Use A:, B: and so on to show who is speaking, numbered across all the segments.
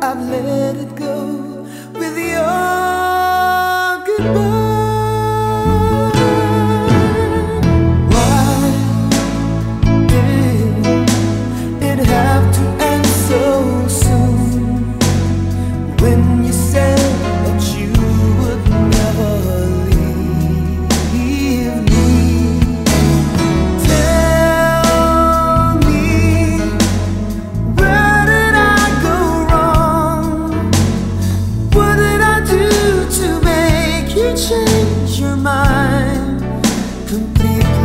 A: I've let it go with your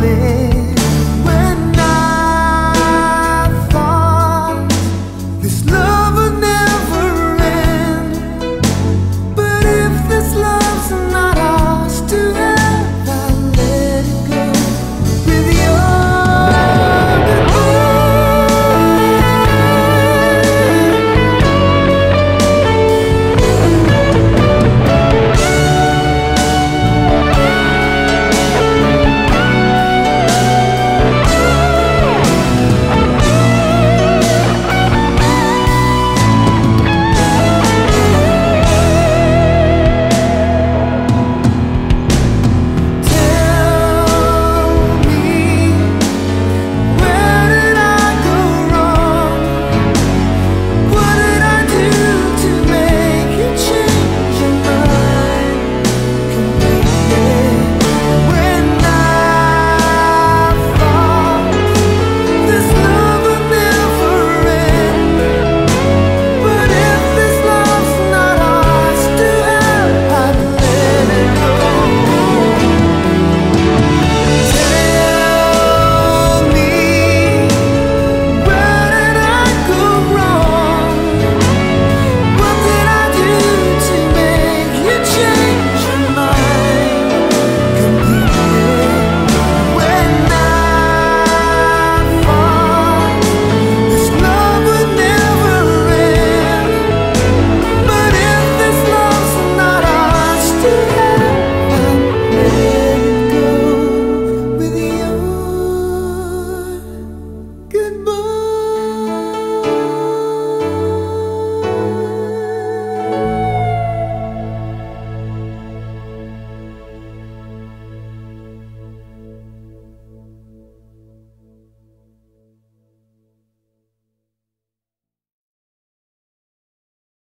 A: coming